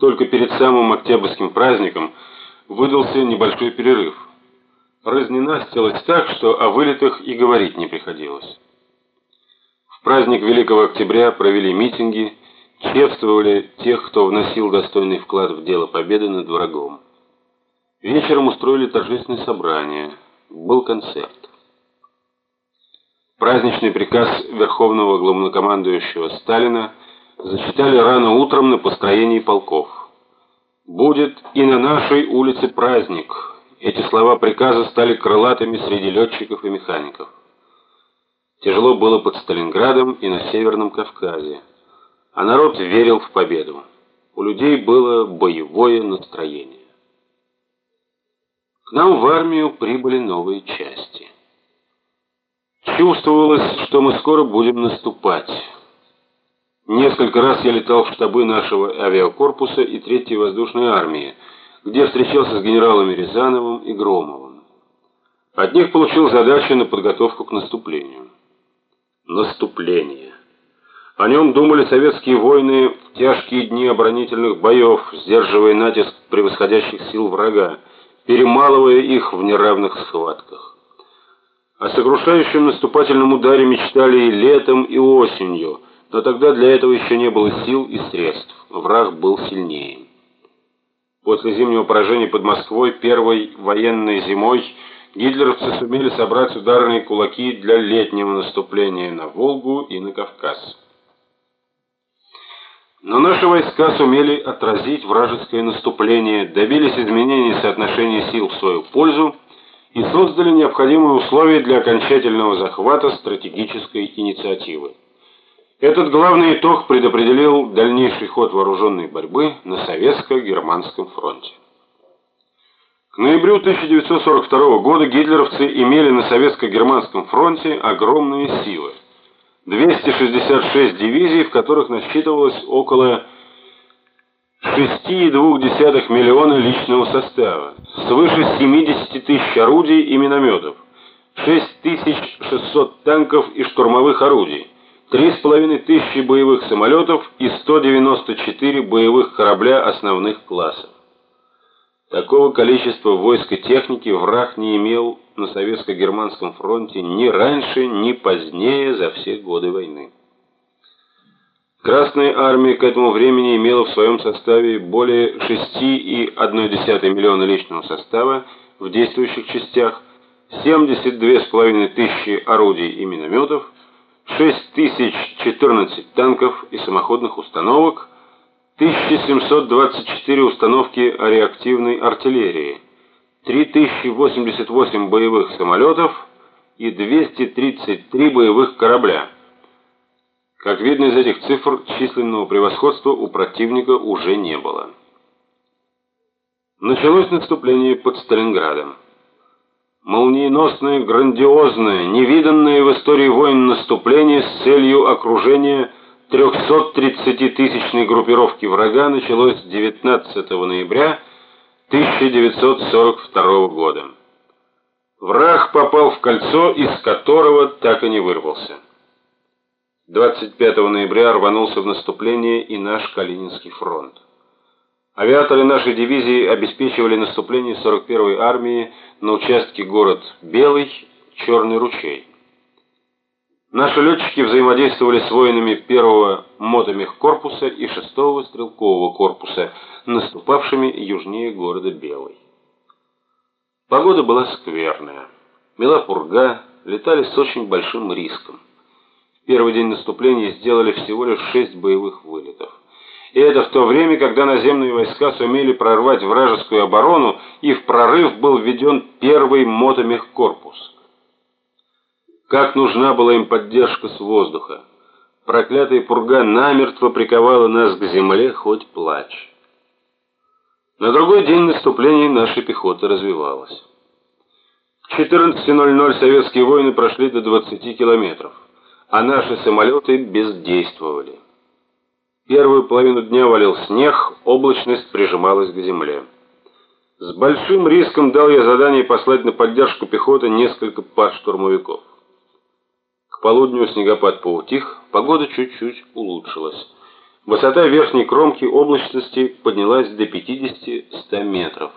Только перед самым октябрьским праздником выдался небольшой перерыв. Разненастилось так, что о вылетах и говорить не приходилось. В праздник Великого Октября провели митинги, чествовали тех, кто вносил достойный вклад в дело победы над врагом. Вечером устроили торжественное собрание, был концерт. Праздничный приказ Верховного главнокомандующего Сталина зачитали рано утром на построении полков. Будет и на нашей улице праздник. Эти слова приказа стали крылатыми среди летчиков и механиков. Тяжело было под Сталинградом и на Северном Кавказе. А народ верил в победу. У людей было боевое настроение. К нам в армию прибыли новые части. Чувствовалось, что мы скоро будем наступать. Несколько раз я летал в штабы нашего авиакорпуса и Третьей воздушной армии, где встречался с генералами Рязановым и Громовым. От них получил задачу на подготовку к наступлению. Наступление. О нем думали советские воины в тяжкие дни оборонительных боев, сдерживая натиск превосходящих сил врага, перемалывая их в неравных схватках. О сокрушающем наступательном ударе мечтали и летом, и осенью, но тогда для этого еще не было сил и средств. Враг был сильнее. После зимнего поражения под Москвой первой военной зимой гитлеровцы сумели собрать ударные кулаки для летнего наступления на Волгу и на Кавказ. Но наши войска сумели отразить вражеское наступление, добились изменения соотношения сил в свою пользу и создали необходимые условия для окончательного захвата стратегической инициативы. Этот главный итог предопределил дальнейший ход вооруженной борьбы на советско-германском фронте. К ноябрю 1942 года гитлеровцы имели на советско-германском фронте огромные силы. 266 дивизий, в которых насчитывалось около 6,2 миллиона личного состава, свыше 70 тысяч орудий и минометов, 6600 танков и штурмовых орудий, 3,5 тысячи боевых самолетов и 194 боевых корабля основных классов. Такого количества войск и техники враг не имел на советско-германском фронте ни раньше, ни позднее за все годы войны. Красная армия к этому времени имела в своем составе более 6,1 миллиона личного состава в действующих частях, 72,5 тысячи орудий и минометов, 6014 танков и самоходных установок, 1724 установки реактивной артиллерии, 3088 боевых самолетов и 233 боевых корабля. Как видно из этих цифр, численного превосходства у противника уже не было. Началось наступление под Сталинградом. Молниеносное, грандиозное, невиданное в истории войн наступление с целью окружения 330-тысячной группировки врага началось 19 ноября 1942 года. Враг попал в кольцо, из которого так и не вырвался. 25 ноября рванулся в наступление и наш Калининский фронт. Авиаторы нашей дивизии обеспечивали наступление 41-й армии на участке город Белый, Черный ручей. Наши летчики взаимодействовали с воинами первого мотомехкорпуса и шестого стрелкового корпуса, наступавшими южнее города Белый. Погода была скверная. Мела пурга, летали с очень большим риском. В первый день наступления сделали всего лишь шесть боевых вылетов. И это в то время, когда наземные войска сумели прорвать вражескую оборону, и в прорыв был введен первый мотомехкорпус. Как нужна была им поддержка с воздуха. Проклятая пурга намертво приковала нас к земле, хоть плачь. На другой день наступление нашей пехоты развивалось. К 14.00 советские воины прошли до 20 километров, а наши самолеты бездействовали. Первую половину дня валил снег, облачность прижималась к земле. С большим риском дал я задание послать на поддержку пехоты несколько пар штурмовиков. К полудню снегопад поутих, погода чуть-чуть улучшилась. Высота верхней кромки облачности поднялась до 50-100 метров.